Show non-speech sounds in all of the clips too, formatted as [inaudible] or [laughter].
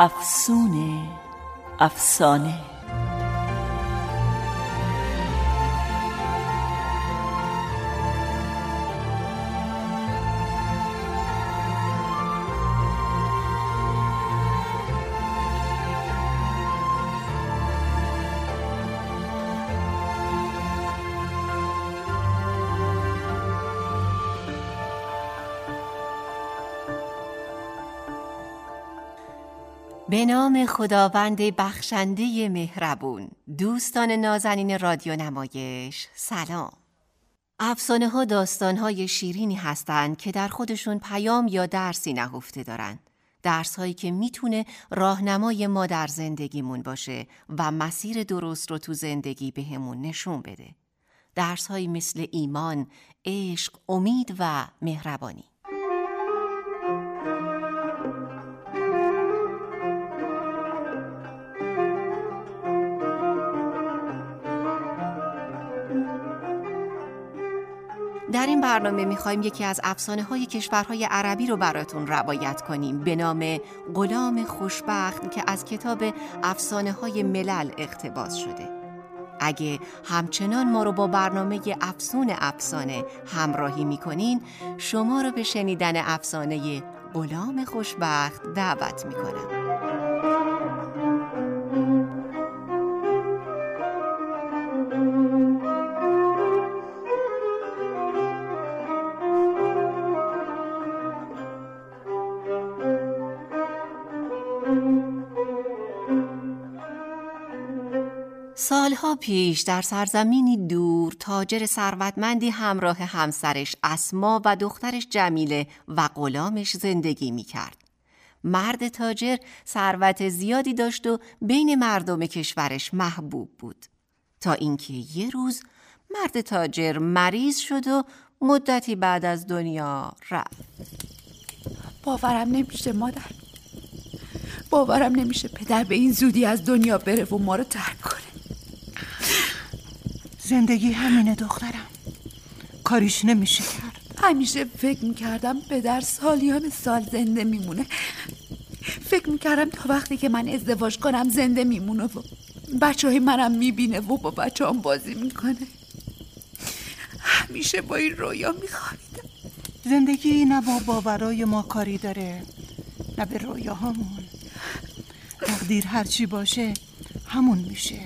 افسونه افسانه. به نام خداوند بخشنده مهربون دوستان نازنین رادیو نمایش سلام. افسانه ها داستان های شیرینی هستند که در خودشون پیام یا درسی نهفته دارن. درس هایی که می‌تونه راهنمای ما در زندگیمون باشه و مسیر درست رو تو زندگی بهمون نشون بده. درس هایی مثل ایمان، عشق، امید و مهربانی. در این برنامه می‌خوایم یکی از افسانه های کشورهای عربی رو براتون روایت کنیم. به نام غلام خوشبخت که از کتاب افسانه های ملل اقتباس شده. اگه همچنان ما رو با برنامه افسون افسانه همراهی می‌کنین شما رو به شنیدن افسانه غلام خوشبخت دعوت می‌کنم. سالها پیش در سرزمینی دور تاجر ثروتمندی همراه همسرش اسما و دخترش جمیله و غلامش زندگی می کرد. مرد تاجر ثروت زیادی داشت و بین مردم کشورش محبوب بود. تا اینکه یه روز مرد تاجر مریض شد و مدتی بعد از دنیا رفت. باورم نمیشه مادر باورم نمیشه پدر به این زودی از دنیا بره و ما رو ترک کنه زندگی همینه دخترم. کاریش نمیشه کرد. همیشه فکر می‌کردم پدر سالیان سال زنده میمونه. فکر می‌کردم تا وقتی که من ازدواج کنم زنده میمونه و بچه های منم می‌بینه و با بچه هم بازی می‌کنه. همیشه با این رویا میخواهیدم زندگی نه با باورای ما کاری داره نه به رویاهامون. تقدیر هرچی باشه همون میشه.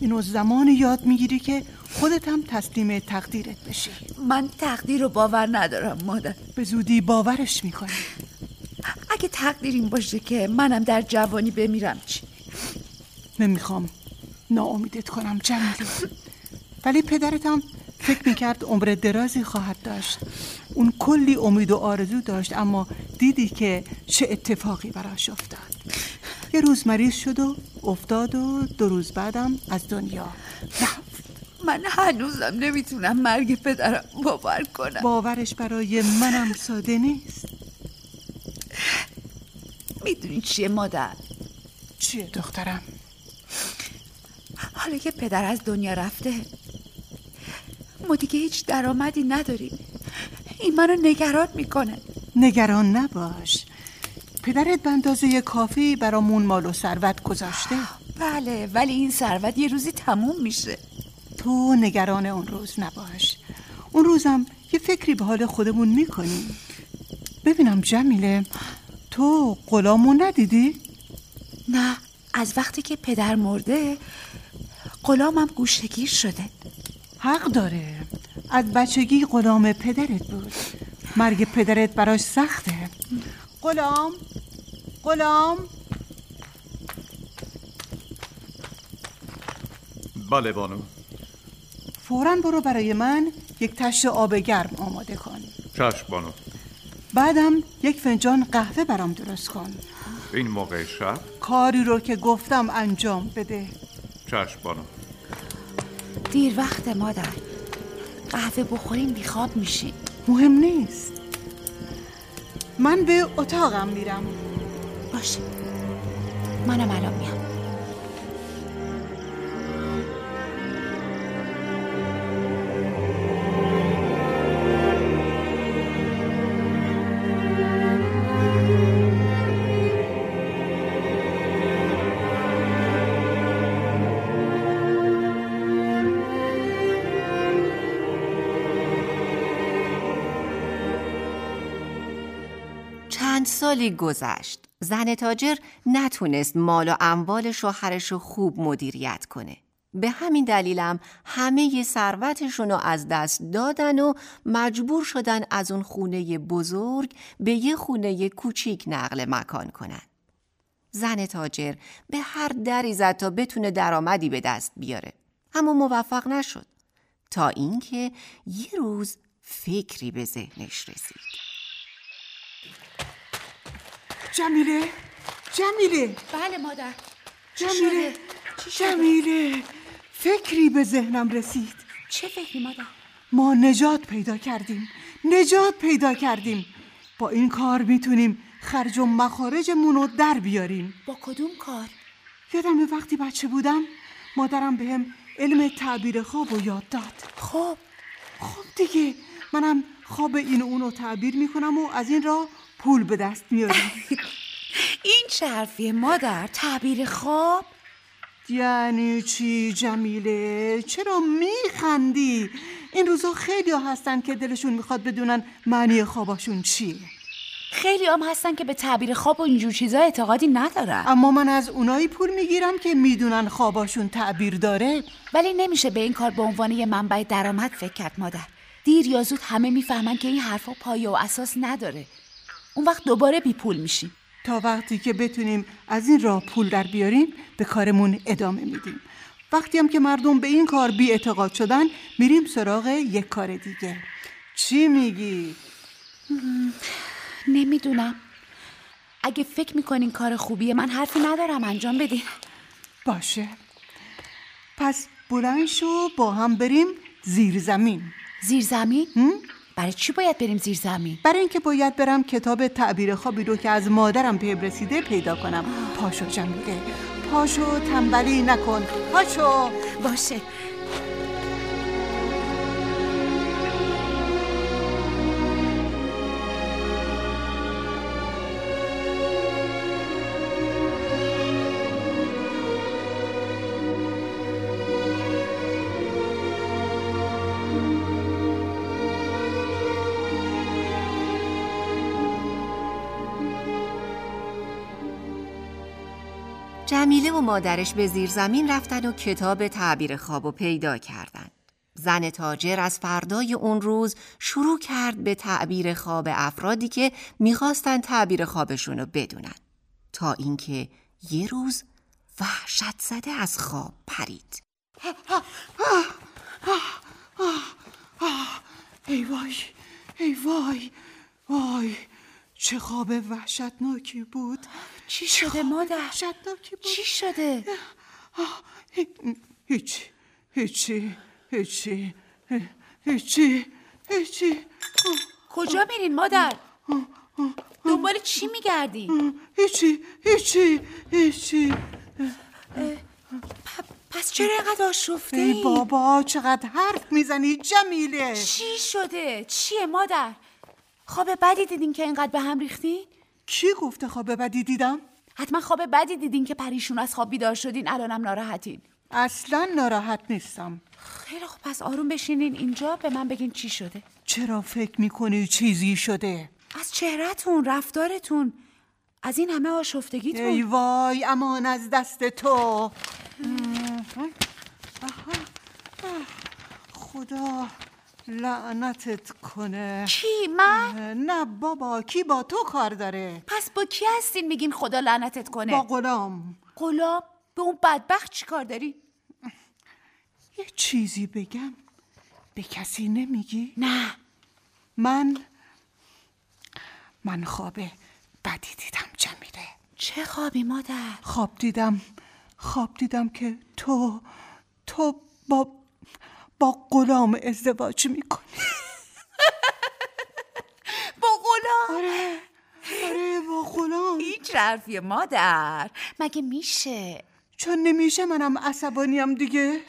اینو زمان یاد می‌گیری که خودت هم تسلیم تقدیرت بشی. من تقدیر رو باور ندارم مادر. به زودی باورش می‌کنی. اگه تقدیر این باشه که منم در جوانی بمیرم چی؟ نمی‌خوام. ناامیدت کنم جمیلی ولی پدرت هم فکر می‌کرد عمر درازی خواهد داشت. اون کلی امید و آرزو داشت اما دیدی که چه اتفاقی براش افتاد. یه روز مریض شد و افتاد و دو روز بعدم از دنیا رفت. من هنوزم نمی‌تونم مرگ پدرم باور کنم. باورش برای منم ساده نیست. می‌دونی چیه مادر؟ چیه دخترم؟ حالا که پدر از دنیا رفته ما دیگه هیچ درآمدی نداریم. این منو نگران می‌کنه. نگران نباش. پدرت به اندازه کافی برامون مال و ثروت گذاشته؟ بله ولی این ثروت یه روزی تموم میشه. تو نگران اون روز نباش. اون روزم یه فکری به حال خودمون می‌کنیم ببینم جمیله تو غلامو ندیدی؟ نه از وقتی که پدر مرده غلامم گوشگیر شده. حق داره. از بچگی غلام پدرت بود. مرگ پدرت براش سخته. غلام غلام. بله بانو. فورا برو برای من یک تشت آب گرم آماده کن. چشم بانو. بعدم یک فنجان قهوه برام درست کن. این موقع شب؟ کاری رو که گفتم انجام بده. چشم بانو. دیر وقت مادر. قهوه بخوریم بیخواب میشیم. مهم نیست. من به اتاقم میرم. باشه منم الان میام سالی گذشت. زن تاجر نتونست مال و اموال شوهرش رو خوب مدیریت کنه. به همین دلیلم همه ثروتشون رو از دست دادن و مجبور شدن از اون خونه بزرگ به یه خونه کوچیک نقل مکان کنن. زن تاجر به هر دری زد تا بتونه درآمدی به دست بیاره. اما موفق نشد. تا اینکه یه روز فکری به ذهنش رسید. جمیله جمیله. بله مادر. جمیله جمیله. فکری به ذهنم رسید. چه فکری مادر؟ ما نجات پیدا کردیم. نجات پیدا کردیم. با این کار می‌تونیم خرج و مخارجمون رو در بیاریم. با کدوم کار؟ یادم وقتی بچه بودم مادرم بهم علم تعبیر خواب رو یاد داد. خب. خب دیگه منم خواب این و اونو تعبیر می‌کنم و از این راه پول به دست میاریم [laughs] این چه حرفیه مادر تعبیر خواب؟ یعنی چی جمیله؟ چرا میخندی؟ این روزا خیلی ها هستن که دلشون می‌خواد بدونن معنی خواباشون چیه. خیلی هم هستن که به تعبیر خواب و اینجور چیزا اعتقادی ندارن. اما من از اونایی پول می‌گیرم که می‌دونن خواباشون تعبیر داره. ولی نمیشه به این کار به عنوان یه منبع درآمد فکر کرد مادر. دیر یا زود همه می‌فهمن که این حرفا پایه و اساس نداره. اون وقت دوباره بی پول میشیم. تا وقتی که بتونیم از این راه پول در بیاریم به کارمون ادامه میدیم. وقتی هم که مردم به این کار بی اعتقاد شدن میریم سراغ یک کار دیگه. چی میگی؟ نمی‌دونم. اگه فکر می‌کنین کار خوبیه من حرفی ندارم انجام بدین. باشه. پس بلند شو با هم بریم زیر زمین. زیر زمین؟ برای چی باید بریم زیر زمین؟ برای اینکه باید برم کتاب تعبیر خوابی رو که از مادرم پیب رسیده پیدا کنم. پاشو جمیله پاشو تنبلی نکن. پاشو. باشه. جمیله و مادرش به زیر زمین رفتن و کتاب تعبیر خواب و پیدا کردند. زن تاجر از فردای اون روز شروع کرد به تعبیر خواب افرادی که می‌خواستن تعبیر خوابشون رو بدونن. تا اینکه یه روز وحشت زده از خواب پرید. ای وای ای وای وای چه خواب وحشتناکی بود چی شده مادر؟ وحشتناکی بود چی شده؟ آه، هی- هیچی هیچی هیچی هیچی هیچی کجا میرین مادر؟ دنبال چی میگردین؟ هیچی هیچی هیچی پس چرا اینقدر آشفته ای بابا چقدر حرف می‌زنی جمیله چی شده؟ چیه مادر؟ خواب بدی دیدین که اینقدر به هم ریختین؟ کی گفته خواب بدی دیدم؟ حتما خواب بدی دیدین که پریشون از خواب بیدار شدین الانم ناراحتین. اصلا ناراحت نیستم. خیلی خوب پس آروم بشینین اینجا به من بگین چی شده. چرا فکر می‌کنی چیزی شده؟ از چهرهتون رفتارتون از این همه آشفتگیتون. ای وای امان از دست تو. خدا. لعنتت کنه. کی؟ من؟ نه بابا کی با تو کار داره؟ پس با کی هستین میگین خدا لعنتت کنه؟ با غلام. غلام؟ به اون بدبخت چی کار داری؟ یه چیزی بگم. به کسی نمیگی؟ نه. من من خواب بدی دیدم جمیله چه خوابی مادر؟ خواب دیدم خواب دیدم که تو تو با با غلام ازدواج می‌کنی. [laughs] با غلام؟ آره. آره با غلام. این حرفی مادر؟ مگه میشه؟ چون نمیشه منم عصبانیم دیگه.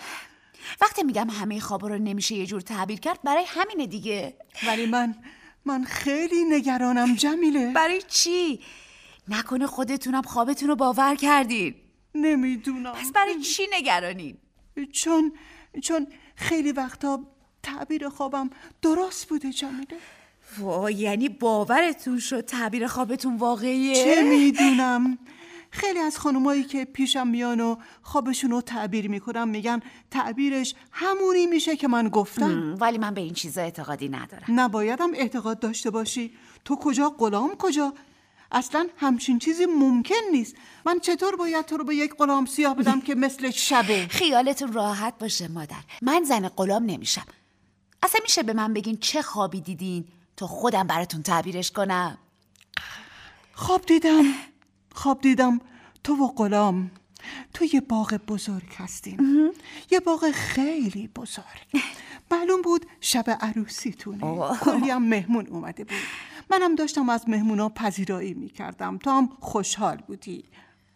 وقتی میگم همه خوابا رو نمیشه یه جور تعبیر کرد برای همینه دیگه. ولی من من خیلی نگرانم جمیله. برای چی؟ نکنه خودتونم خوابتون رو باور کردین. نمی‌دونم. پس برای چی نگرانین؟ چون چون خیلی وقتا تعبیر خوابم درست بوده جمیله وای یعنی باورتون شد تعبیر خوابتون واقعیه؟ چه می‌دونم. خیلی از خانمایی که پیشم میان و خوابشون رو تعبیر می‌کنم میگن تعبیرش همونی میشه که من گفتم. ولی من به این چیزا اعتقادی ندارم. نبایدم اعتقاد داشته باشی. تو کجا؟ غلام کجا؟ اصلا همچین چیزی ممکن نیست. من چطور باید تو رو به یک غلام سیاه بدم که مثل شبه؟ خیالتون راحت باشه مادر. من زن غلام نمیشم. اصلا میشه به من بگین چه خوابی دیدین تا خودم براتون تعبیرش کنم؟ خواب دیدم. خواب دیدم تو و غلام. تو یه باغ بزرگ هستیم یه باغ خیلی بزرگ. معلوم بود شب عروسیتونه. کلی هم مهمون اومده بود. منم داشتم از مهمونا پذیرایی می‌کردم. تو هم خوشحال بودی.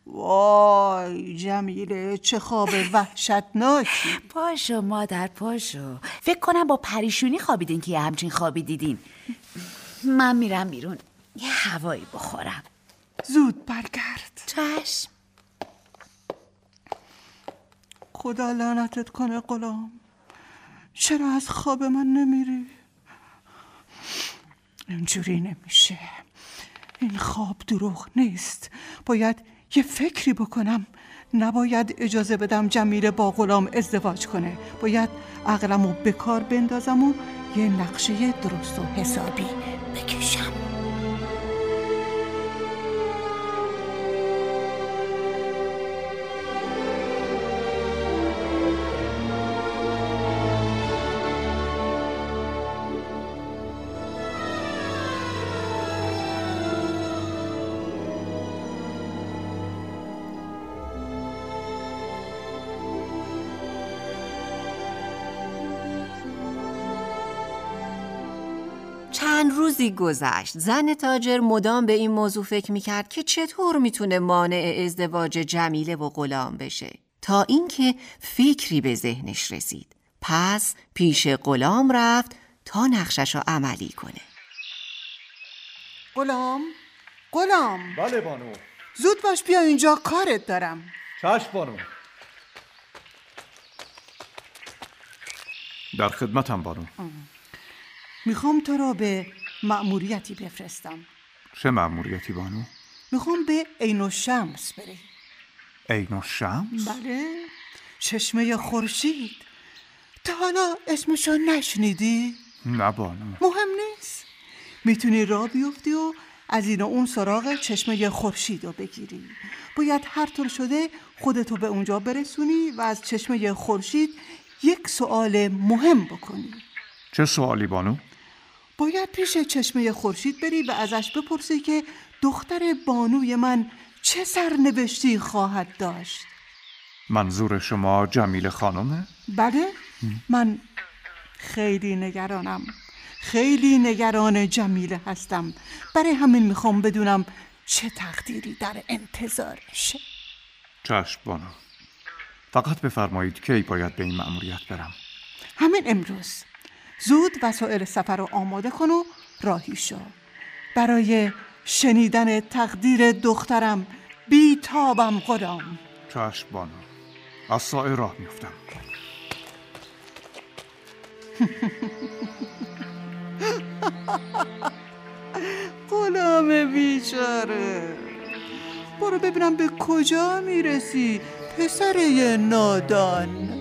وای جمیله چه خواب وحشتناکی. پاشو مادر پاشو. فکر کنم با پریشونی خوابیدین که یه همچین خوابی دیدین. من میرم بیرون. یه هوایی بخورم. زود برگرد. چشم. خدا لعنتت کنه غلام. چرا از خواب من نمیری؟ اینجوری نمیشه. این خواب دروغ نیست. باید یه فکری بکنم. نباید اجازه بدم جمیله با غلام ازدواج کنه. باید عقلمو به کار بندازم و یه نقشه درست و حسابی. روزی گذشت. زن تاجر مدام به این موضوع فکر می‌کرد که چطور می‌تونه مانع ازدواج جمیله و غلام بشه. تا اینکه فکری به ذهنش رسید. پس پیش غلام رفت تا نقشش رو عملی کنه. غلام؟ غلام؟ بله بانو. زود باش بیا اینجا کارت دارم. چشم بانو. در خدمتم بانو. می‌خوام تو رو به مأموریتی بفرستم چه مأموریتی بانو؟ می‌خوام به عین الشمس بری عین الشمس؟ بله چشمه خورشید تا حالا اسمشو نشنیدی؟ نه بانو مهم نیست می‌تونی را بیفتی و از این و اون سراغ چشمه خورشید رو بگیری باید هر طور شده خودتو به اونجا برسونی و از چشمه خورشید یک سوال مهم بکنی چه سوالی بانو؟ باید پیش چشمه خورشید بری و ازش بپرسی که دختر بانوی من چه سرنوشتی خواهد داشت. منظور شما جمیل خانمه؟ بله من خیلی نگرانم. خیلی نگران جمیله هستم. برای همین می‌خوام بدونم چه تقدیری در انتظارشه چشم بانو. فقط بفرمایید کی باید به این مأموریت برم؟ همین امروز. زود وسایل سفر رو آماده کن و راهی شو. برای شنیدن تقدیر دخترم بی تابم غلام چشم بانو از سایه راه میفتم [laughs] غلام بیچاره. برو ببینم به کجا می‌رسی پسر نادان.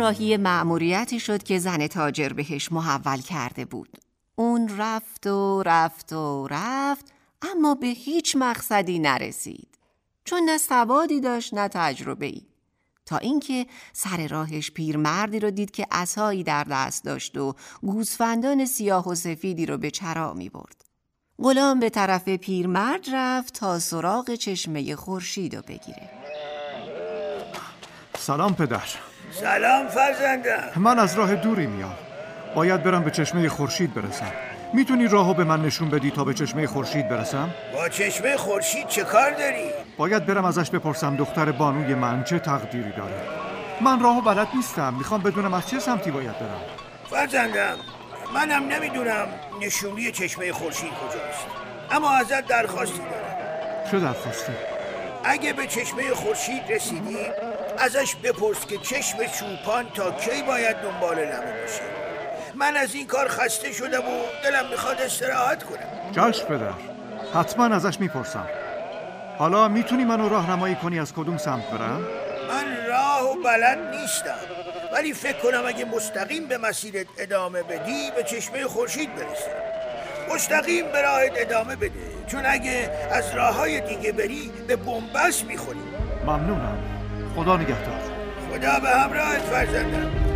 راهی معموریتی شد که زن تاجر بهش محول کرده بود اون رفت و رفت و رفت اما به هیچ مقصدی نرسید چون نه سوادی داشت نه تجربه ای تا اینکه سر راهش پیرمردی رو دید که عصایی در دست داشت و گوسفندان سیاه و سفیدی رو به چرا می برد. غلام به طرف پیرمرد رفت تا سراغ چشمه خورشید رو بگیره. سلام پدر سلام فرزندم. من از راه دوری میام. باید برم به چشمه خورشید برسم. می‌تونی راهو به من نشون بدی تا به چشمه خورشید برسم؟ با چشمه خورشید چه کار داری؟ باید برم ازش بپرسم دختر بانوی من چه تقدیری داره. من راهو بلد نیستم. می‌خوام بدونم از چه سمتی باید برم. فرزندم منم نمی‌دونم نشونی چشمه خورشید کجاست. اما ازت درخواستی دارم. چه درخواستی؟ اگه به چشمه خورشید رسیدی ازش بپرس که چشم چوپان تا کی باید دنبال لبه باشه. من از این کار خسته شدم و دلم می‌خواد استراحت کنم. جلش پدر حتما ازش می‌پرسم. حالا می‌تونی منو راهنمایی کنی از کدوم سمت برم؟ من راه و بلد نیستم. ولی فکر کنم اگه مستقیم به مسیرت ادامه بدی به چشمه خورشید برسی. مستقیم به راهت ادامه بده. چون اگه از راه های دیگه بری به بنبست می‌خوری. ممنونم. خدا نگهدار. خدا به همراهت فرزندم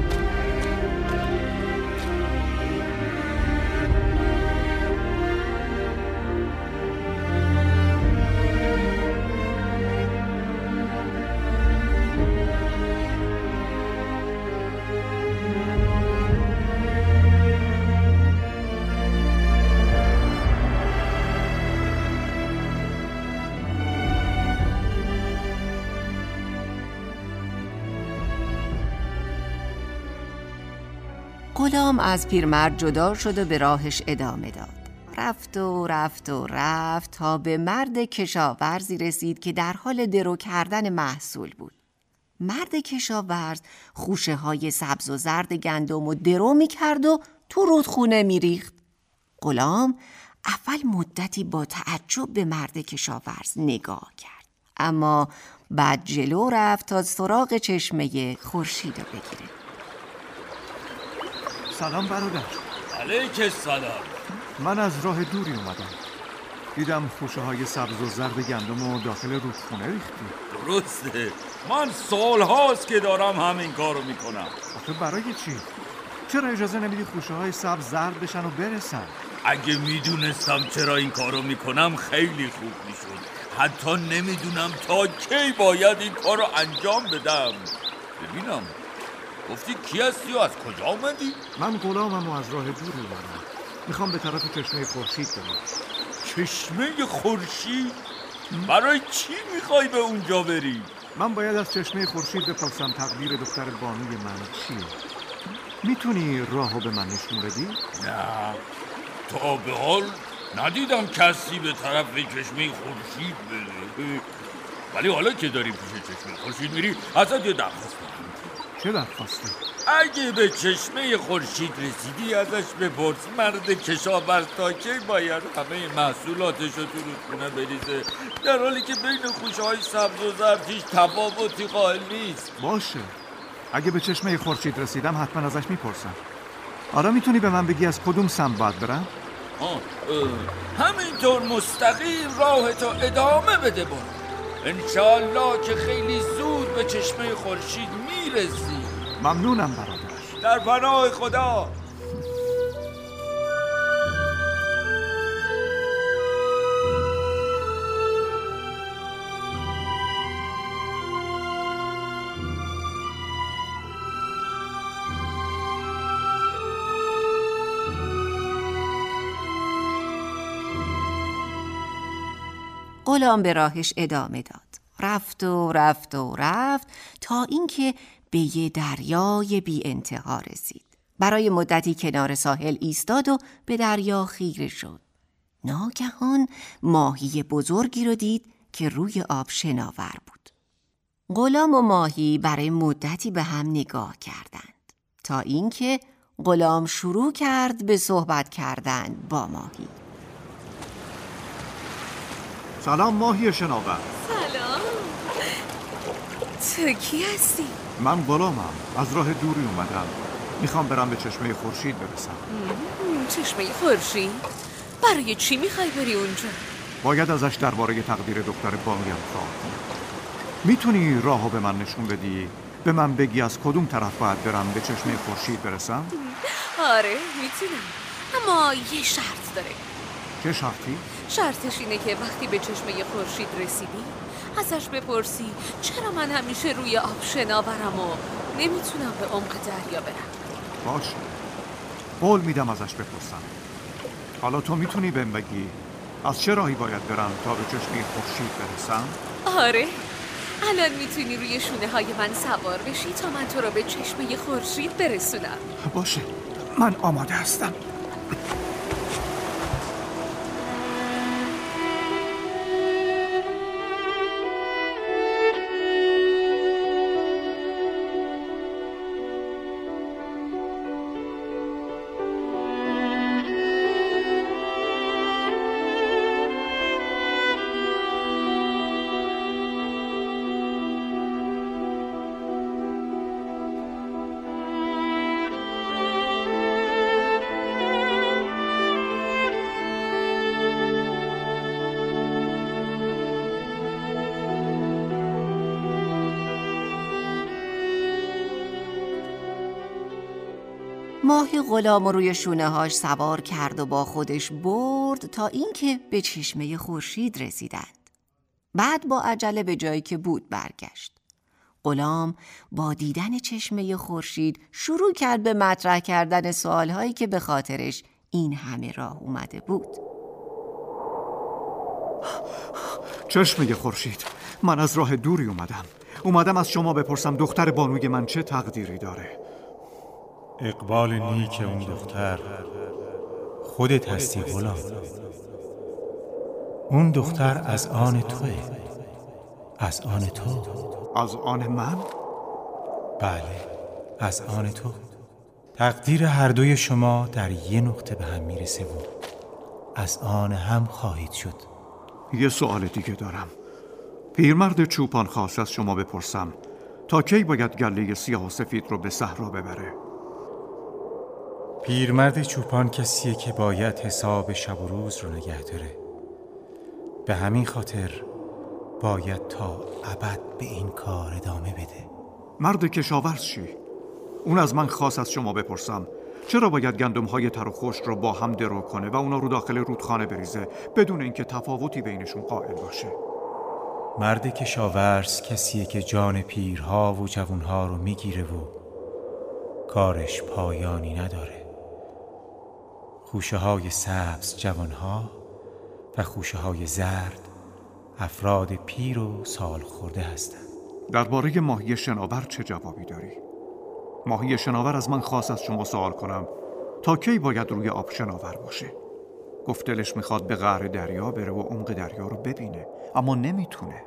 غلام از پیرمرد جدا شد و به راهش ادامه داد؟ رفت و رفت و رفت تا به مرد کشاورزی رسید که در حال درو کردن محصول بود. مرد کشاورز خوشه های سبز و زرد گندم و درو می کرد و تو رودخونه می ریخت غلام اول مدتی با تعجب به مرد کشاورز نگاه کرد اما بعد جلو رفت تا سراغ چشمه خورشید رو بگیره. سلام برادر. علیک سلام من از راه دوری اومدم. دیدم خوشه های سبز و زرد گندم و داخل رودخونه ریختی. درسته. من سال هاست که دارم همین کارو می‌کنم. آخه برای چی؟ چرا اجازه نمیدی خوشه های سبز زرد بشن و برسن؟ اگه می‌دونستم چرا این کارو می‌کنم خیلی خوب می‌شد. حتی نمی‌دونم تا کی باید این کارو انجام بدم. ببینم. گفتی کی هستی و از کجا آمدی؟ من غلامم و از راه دوری اومدم می‌خوام به طرف چشمه خورشید برم چشمه خورشید؟ برای چی می‌خوای به اونجا بری؟ من باید از چشمه خورشید بپرسم تقدیر دختر بانوی من چیه می‌تونی راهو به من نشون بدی؟ نه تا به حال ندیدم کسی به طرف چشمه خورشید بره ولی حالا که داری پیش چشمه خورشید میری ازت یه درخواست چه؟ اگه به چشمه خورشید رسیدی ازش بپرس مرد کشاورز تا کی باید همه محصولاتش رو تو رودخونه بریزه؟ در حالی که بین خوشه های سبز و زرد هیچ تفاوتی قائل نیست. باشه. اگه به چشمه خورشید رسیدم حتما ازش می‌پرسم حالا می‌تونی به من بگی از کدوم سمت باید برم؟ آه، اه، همینطور مستقیم راه تو ادامه بده برو. انشالله که خیلی زود به چشمه خورشید می‌رسی. ممنونم برادر. در پناه خدا. غلام به راهش ادامه داد. رفت و رفت و رفت تا اینکه به یه دریای بی انتها رسید. برای مدتی کنار ساحل ایستاد و به دریا خیره شد. ناگهان ماهی بزرگی رو دید که روی آب شناور بود. غلام و ماهی برای مدتی به هم نگاه کردند تا اینکه غلام شروع کرد به صحبت کردن با ماهی. سلام ماهی شناور. سلام. تو کی هستی؟ من غلامم. از راه دوری اومدم. می‌خوام برم به چشمه خورشید برسم. چشمه خورشید؟ برای چی می‌خوای بری اونجا؟ باید ازش درباره تقدیر دختر بانیم سوال کنم می‌تونی راهو به من نشون بدی؟ به من بگی از کدوم طرف باید برم به چشمه خورشید برسم؟ آره می‌تونم. اما یه شرط داره. چه شرطی؟ شرطش اینه که وقتی به چشمه خورشید رسیدی ازش بپرسی چرا من همیشه روی آب شناورم و نمی‌تونم به عمق دریا برم؟ باشه قول میدم ازش بپرسم. حالا تو می‌تونی بهم بگی از چه راهی باید برم تا به چشمه خورشید برسم؟ آره. الان می‌تونی روی شونه های من سوار بشی تا من تو رو به چشمه خورشید برسونم. باشه. من آماده هستم. غلام روی شونه هاش سوار کرد و با خودش برد تا اینکه به چشمه خورشید رسیدند. بعد با عجله به جایی که بود برگشت. غلام با دیدن چشمه خورشید شروع کرد به مطرح کردن سوالهایی که به خاطرش این همه راه اومده بود. چشمه خورشید من از راه دوری اومدم اومدم از شما بپرسم دختر بانوی من چه تقدیری داره اقبال نیک اون دختر. خودت هستی غلام. اون دختر از آن توه. از آن تو. از آن من؟ بله از آن تو. تقدیر هر دوی شما در یه نقطه به هم می‌رسه و از آن هم خواهید شد. یه سوال دیگه دارم. پیرمرد چوپان خواست از شما بپرسم. تا کی باید گله سیاه و سفید رو به صحرا ببره؟ پیرمرد چوپان کسیه که باید حساب شب و روز رو نگه داره. به همین خاطر باید تا ابد به این کار ادامه بده. مرد کشاورز چی؟ اون از من خواست از شما بپرسم. چرا باید گندم های تر و خشک رو با هم درو کنه و اونا رو داخل رودخانه بریزه بدون اینکه تفاوتی بینشون قائل باشه؟ مرد کشاورز کسیه که جان پیرها و جوانها رو می‌گیره و کارش پایانی نداره. خوشه های سبز جوانها و خوشه های زرد افراد پیر و سال خورده هستند. درباره ماهی شناور چه جوابی داری؟ ماهی شناور از من خواست از شما سوال کنم. تا کی باید روی آب شناور باشه؟ گفت دلش می‌خواد به غر دریا بره و عمق دریا رو ببینه اما نمی‌تونه.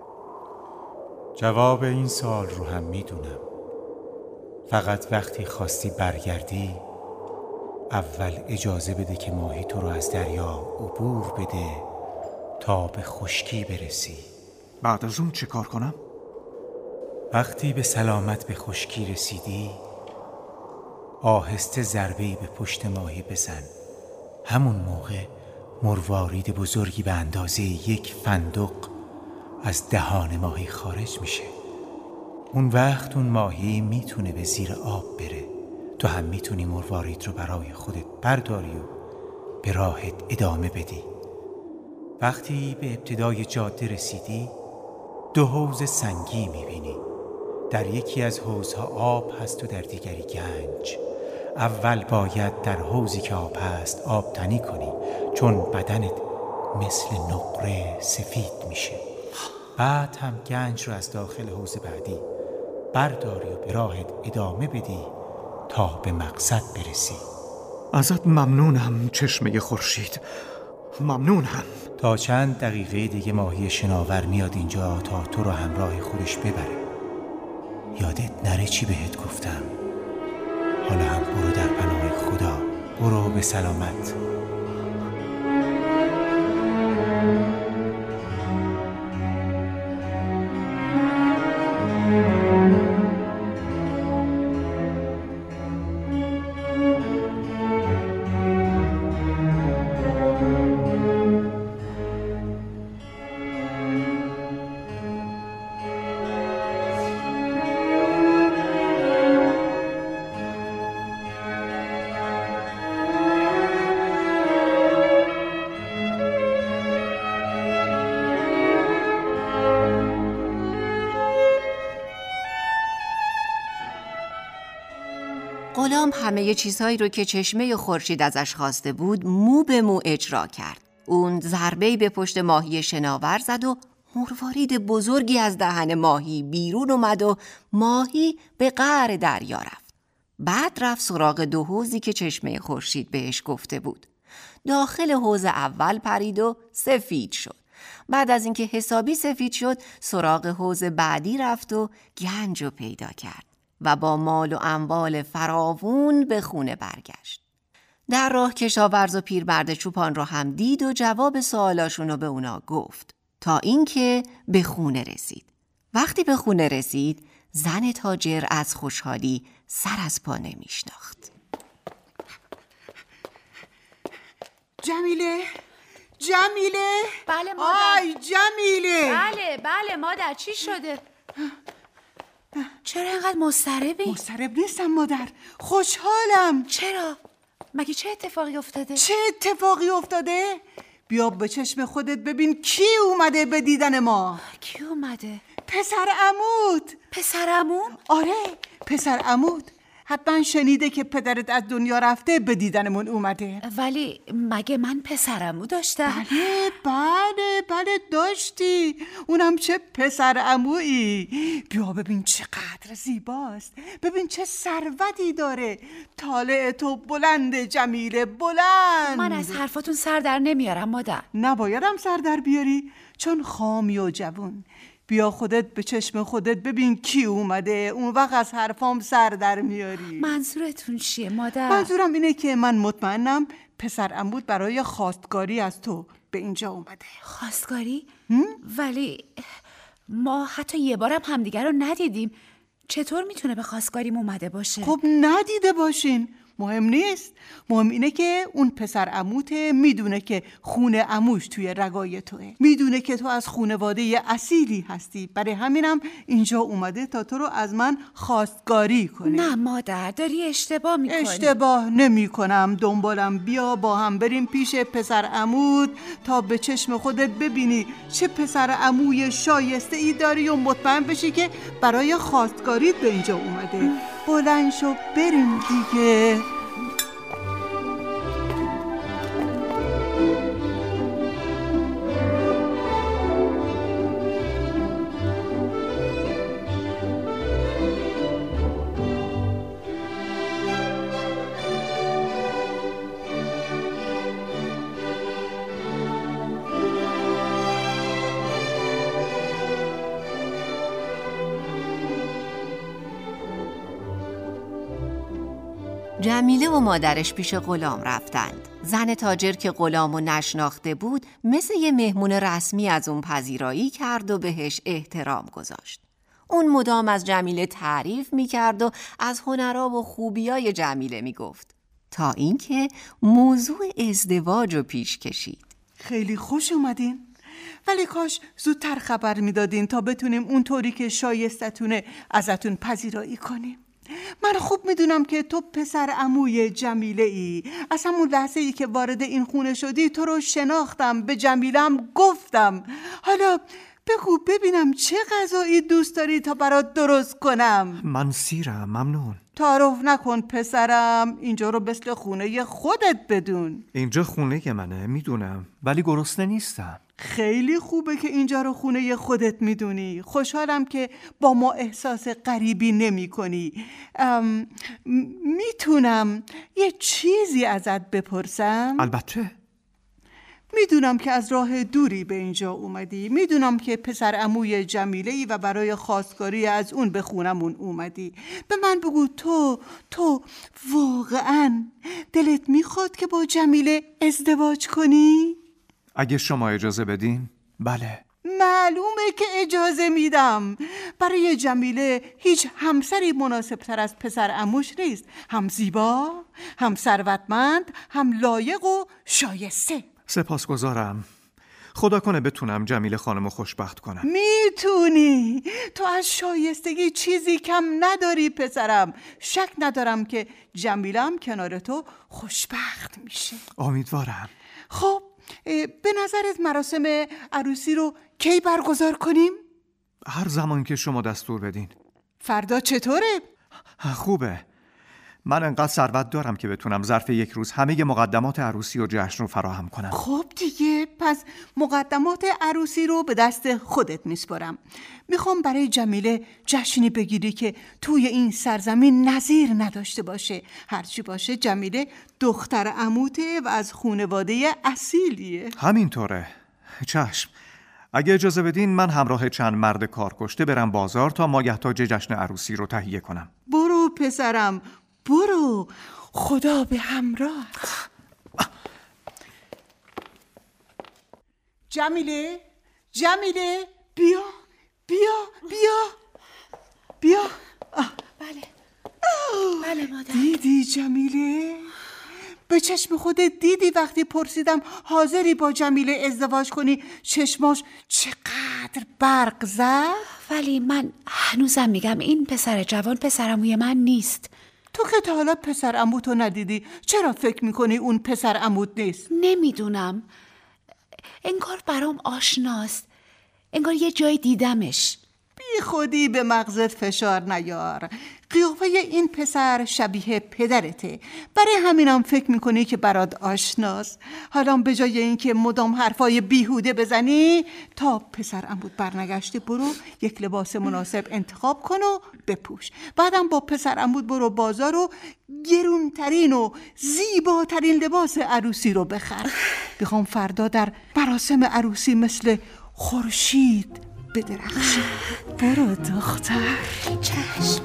جواب این سال رو هم می‌دونم. فقط وقتی خواستی برگردی اول اجازه بده که ماهی تو رو از دریا عبور بده تا به خشکی برسی. بعد از اون چه کار کنم؟ وقتی به سلامت به خشکی رسیدی آهسته ضربه‌ای به پشت ماهی بزن. همون موقع مروارید بزرگی به اندازه یک فندق از دهان ماهی خارج میشه. اون وقت اون ماهی می‌تونه به زیر آب بره. تو هم می‌تونی مروارید رو برای خودت برداری و به راهت ادامه بدی. وقتی به ابتدای جاده رسیدی دو حوز سنگی می‌بینی. در یکی از حوزها آب هست و در دیگری گنج. اول باید در حوزی که آب هست آب تنی کنی چون بدنت مثل نقره سفید میشه. بعد هم گنج رو از داخل حوز بعدی برداری و به راهت ادامه بدی. تا به مقصد برسی. ازت ممنونم چشمه خورشید. ممنونم. تا چند دقیقه دیگه ماهی شناور میاد اینجا تا تو رو همراه خودش ببره. یادت نره چی بهت گفتم. حالا هم برو در پناه خدا. برو به سلامت. همه چیزهایی رو که چشمه خورشید ازش خواسته بود مو به مو اجرا کرد. اون ضربه‌ای به پشت ماهی شناور زد و مروارید بزرگی از دهن ماهی بیرون اومد و ماهی به قعر دریا رفت. بعد رفت سراغ دو حوزی که چشمه خورشید بهش گفته بود. داخل حوز اول پرید و سفید شد. بعد از اینکه حسابی سفید شد سراغ حوز بعدی رفت و گنج رو پیدا کرد و با مال و اموال فراوون به خونه برگشت. در راه کشاورز و پیرمرد چوپان را هم دید و جواب سوالاشون رو به اونا گفت تا اینکه به خونه رسید. وقتی به خونه رسید زن تاجر از خوشحالی سر از پا نمیشناخت. جمیله جمیله بله مادر آی جمیله بله بله مادر چی شده چرا اینقدر مضطربی؟ مضطرب نیستم مادر. خوشحالم. چرا؟ مگه چه اتفاقی افتاده؟ چه اتفاقی افتاده؟ بیا به چشم خودت ببین کی اومده به دیدن ما. کی اومده؟ پسر عمود. پسرمون آره پسر عمود. حتما شنیده که پدرت از دنیا رفته به دیدنمون اومده. ولی مگه من پسرمو داشتم؟ بله بله بله داشتی. اونم چه پسر امویی بیا ببین چقدر زیباست. ببین چه ثروتی داره. طالع تو بلند جمیله بلند. من از حرفاتون سر در نمیارم مادر. نبایدم سر در بیاری چون خامی و جوون. بیا خودت به چشم خودت ببین کی اومده. اون وقت از حرفام سر در میاری. منظورتون چیه مادر؟ منظورم اینه که من مطمئنم پسر عمود برای خواستگاری از تو به اینجا اومده. خواستگاری؟ ولی ما حتی یه بارم همدیگر رو ندیدیم. چطور می‌تونه به خواستگاریم اومده باشه؟ خب ندیده باشین. مهم نیست. مهم اینه که اون پسر عموته می‌دونه که خونه عموش توی رگای توه. می‌دونه که تو از خونواده اصیلی هستی. برای همینم اینجا اومده تا تو رو از من خواستگاری کنه. نه مادر داری اشتباه می‌کنی. اشتباه نمی کنم دنبالم بیا با هم بریم پیش پسر عمود تا به چشم خودت ببینی چه پسر عموی شایسته ای داری و مطمئن بشی که برای خواستگاریت به اینجا اومده. بلند شو بریم دیگه. جمیله و مادرش پیش غلام رفتند. زن تاجر که غلام و نشناخته بود مثل یه مهمون رسمی از اون پذیرایی کرد و بهش احترام گذاشت. اون مدام از جمیله تعریف می‌کرد و از هنرا و خوبیای جمیله می‌گفت تا اینکه موضوع ازدواج رو پیش کشید. خیلی خوش اومدین ولی کاش زودتر خبر می‌دادین تا بتونیم اونطوری که شایستتونه ازتون پذیرایی کنیم من خوب می‌دونم که تو پسر عموی جمیله ای از همون لحظه ای که وارد این خونه شدی تو رو شناختم به جمیلم گفتم. حالا بگو ببینم چه غذایی دوست داری تا برات درست کنم. من سیرم ممنون. تعارف نکن پسرم اینجا رو مثل خونه خودت بدون. اینجا خونه منه می‌دونم. ولی گرسنه نیستم. خیلی خوبه که اینجا رو خونه خودت می‌دونی. خوشحالم که با ما احساس غریبی نمی کنی می‌تونم یه چیزی ازت بپرسم؟ البته. می‌دونم که از راه دوری به اینجا اومدی. می‌دونم که پسر اموی جمیله ای و برای خواستگاری از اون به خونمون اومدی. به من بگو تو تو واقعا دلت می‌خواد که با جمیله ازدواج کنی؟ اگه شما اجازه بدین. بله. معلومه که اجازه میدم. برای جمیله هیچ همسری مناسب تر از پسر اموش نیست. هم زیبا هم ثروتمند هم لایق و شایسته. سپاسگزارم. خدا کنه بتونم جمیل خانم خوشبخت کنم. می‌تونی. تو از شایستگی چیزی کم نداری پسرم. شک ندارم که جمیلم کنار تو خوشبخت میشه. امیدوارم. خب به نظرت مراسم عروسی رو کی برگزار کنیم؟ هر زمان که شما دستور بدین فردا چطوره؟ خوبه من انقدر ثروت دارم که بتونم ظرف یک روز همه مقدمات عروسی و جشن رو فراهم کنم. خب دیگه پس مقدمات عروسی رو به دست خودت میسپرم می‌خوام برای جمیله جشنی بگیری که توی این سرزمین نظیر نداشته باشه. هرچی باشه جمیله دختر عموته و از خونواده اصیلیه. همینطوره. چشم. اگه اجازه بدین من همراه چند مرد کارکشته برم بازار تا مایحتاج جشن عروسی رو تهیه کنم. برو پسرم. برو. خدا به همراه. جمیله جمیله بیا بیا بیا بیا. بله. بله مادر. دیدی جمیله؟ به چشم خودت دیدی وقتی پرسیدم حاضری با جمیله ازدواج کنی؟ چشماش چقدر برق زد؟ ولی من هنوزم میگم این پسر جوان پسرموی من نیست. تو که تا حالا پسر عموتو ندیدی؟ چرا فکر می‌کنی اون پسر عموت نیست؟ نمی‌دونم. انگار برام آشناست. انگار یه جای دیدمش. بی خودی به مغزت فشار نیار. قیافه این پسر شبیه پدرته. برای همینم فکر می‌کنی که برات آشناست. حالا به جای اینکه مدام حرفای بیهوده بزنی تا پسر عمود برنگشته برو یک لباس مناسب انتخاب کن و بپوش. بعدم با پسر عمود برو بازار و گرونترین و زیباترین لباس عروسی رو بخر. می‌خوام فردا در مراسم عروسی مثل خورشید بدرخشی. برو دختر. چشم.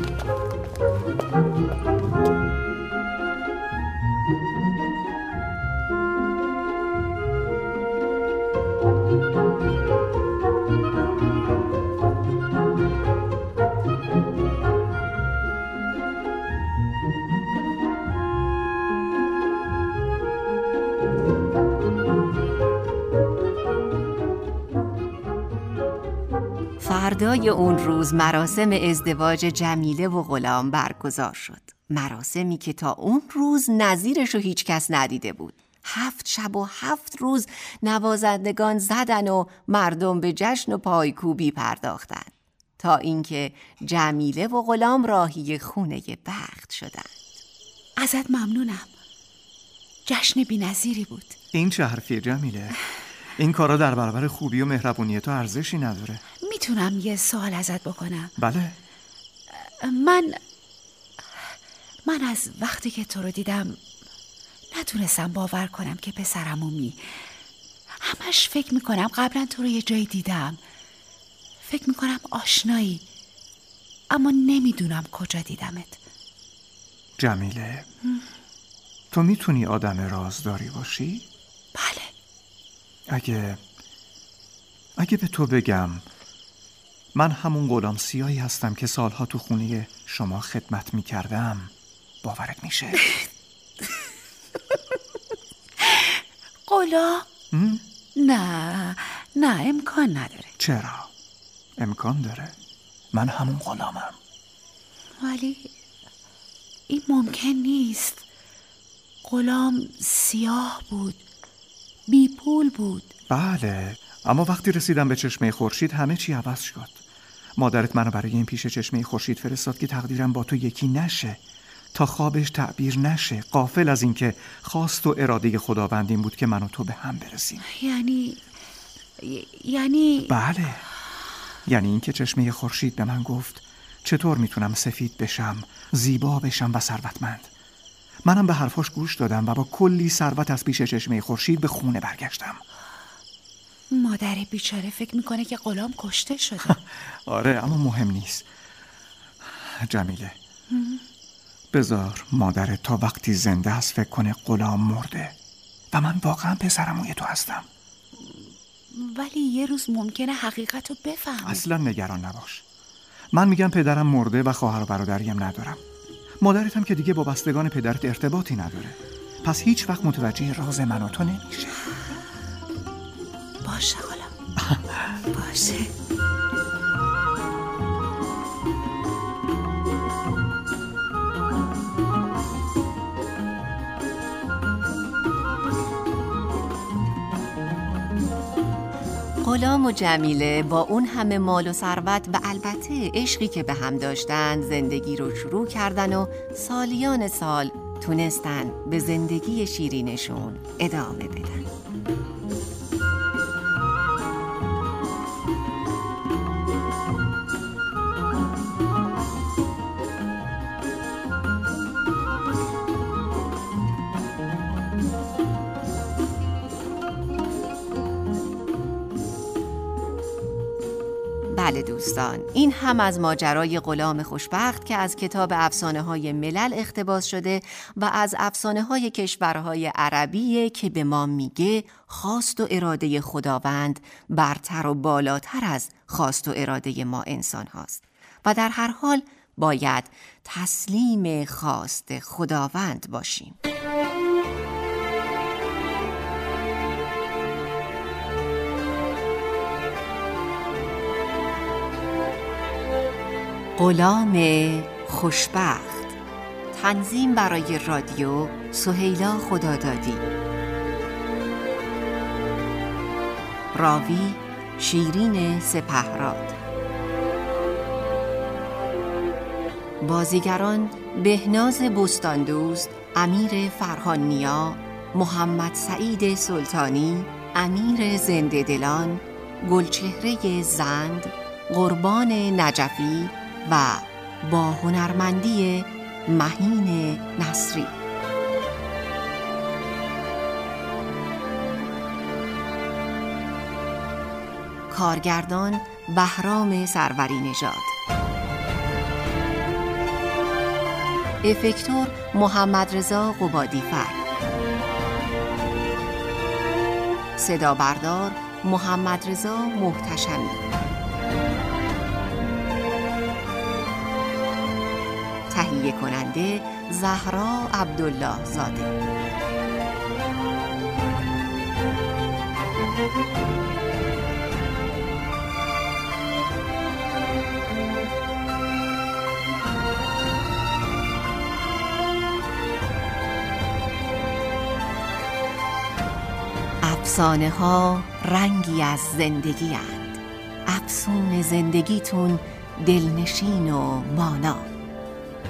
فردای اون روز مراسم ازدواج جمیله و غلام برگزار شد. مراسمی که تا اون روز نظیرش رو هیچ کس ندیده بود. هفت شب و هفت روز نوازندگان زدن و مردم به جشن و پایکوبی پرداختند تا اینکه جمیله و غلام راهی خونه بخت شدند. ازت ممنونم. جشن بی بود. این چه حرفیه جمیله؟ این کارا در برابر خوبی و مهربونی تو ارزشی نداره. می‌تونم یه سوال ازت بکنم. بله. من من از وقتی که تو رو دیدم نتونستم باور کنم که پسرمومی همش فکر می‌کنم قبلا تو رو یه جایی دیدم. فکر می‌کنم آشنایی اما نمی‌دونم کجا دیدمت. جمیله تو می‌تونی آدم رازداری باشی؟ بله. اگه اگه به تو بگم من همون غلام سیایی هستم که سالها تو خونه شما خدمت می کردم باورت میشه؟ غلام؟ [laughs] نه نه امکان نداره. چرا؟ امکان داره. من همون غلامم. ولی این ممکن نیست. غلام سیاه بود بی پول بود. بله اما وقتی رسیدم به چشمه خورشید همه چی عوض شد. مادرت منو برای این پیش چشمه خورشید فرستاد که تقدیرم با تو یکی نشه تا خوابش تعبیر نشه. قافل از اینکه خواست و اراده خداوند این بود که من و تو به هم برسیم. یعنی یعنی بله. یعنی اینکه چشمه خورشید به من گفت چطور می‌تونم سفید بشم زیبا بشم و ثروتمند؟ منم به حرفاش گوش دادم و با کلی ثروت از پیش چشمه خورشید به خونه برگشتم. مادر بیچاره فکر می‌کنه که غلام کشته شده. [laughs] آره اما مهم نیست. جمیله بذار مادر تا وقتی زنده است فکر کنه غلام مرده و من واقعا پسرموی تو هستم. ولی یه روز ممکنه حقیقت رو بفهم اصلا نگران نباش. من میگم پدرم مرده و خواهر و برادریم ندارم. مادرتم که دیگه با بستگان پدرت ارتباطی نداره. پس هیچ وقت متوجه راز من و تو نمیشه. باشه حالا. باشه. غلام و جمیله با اون همه مال و ثروت و البته عشقی که به هم داشتن زندگی رو شروع کردن و سالیان سال تونستن به زندگی شیرینشون ادامه بدن. بله دوستان. این هم از ماجرای غلام خوشبخت که از کتاب افسانه های ملل اختباس شده و از افسانه های کشورهای عربیه که به ما میگه خواست و اراده خداوند برتر و بالاتر از خواست و اراده ما انسان هاست. و در هر حال باید تسلیم خواست خداوند باشیم. غلام خوشبخت. تنظیم برای رادیو سهیلا خدادادی. راوی شیرین سپهراد. بازیگران بهناز بستاندوست امیر فرهانیا محمد سعید سلطانی امیر زنده دلان گلچهره زند قربان نجفی و با هنرمندی مهین نصری. کارگردان بهرام سروری نژاد. افکتور محمد رضا قبادی فر. صدا بردار محمد رضا محتشمی. تهیه کننده زهرا عبدالله زاده. افسانه ها رنگی از زندگی اند. افسون زندگیتون دلنشین و مانا.